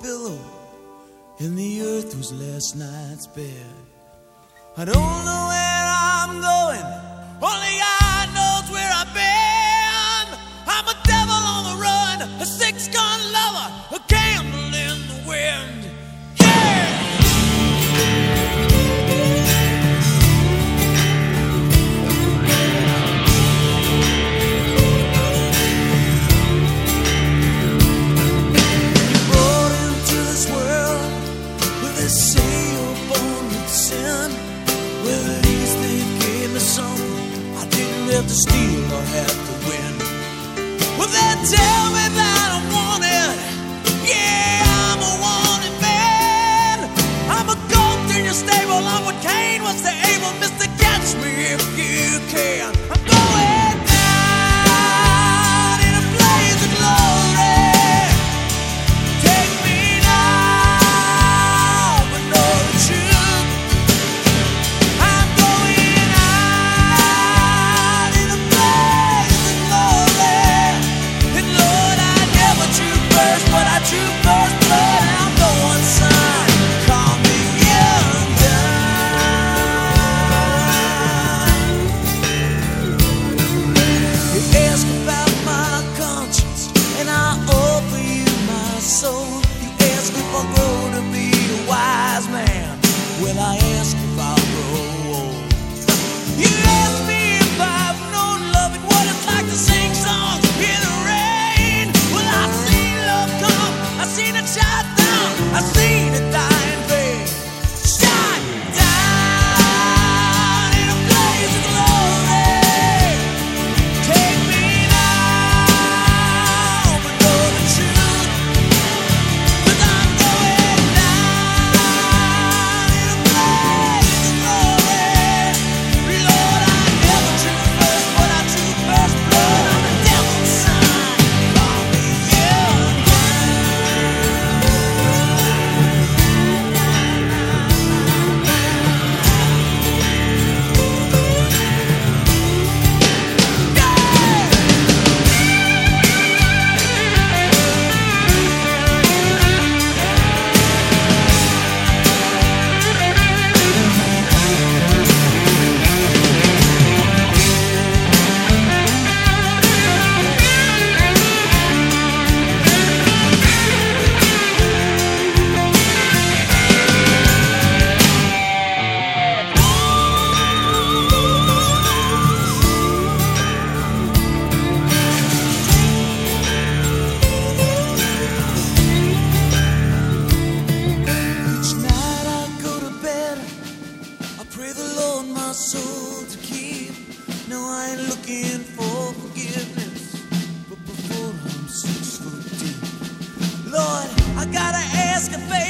pillow, and the earth was last night's bed. I don't know where I'm going, only I. sin. Well, at least they gave me something. I didn't have to steal or have to win. Well, then tell me. gotta ask a favor.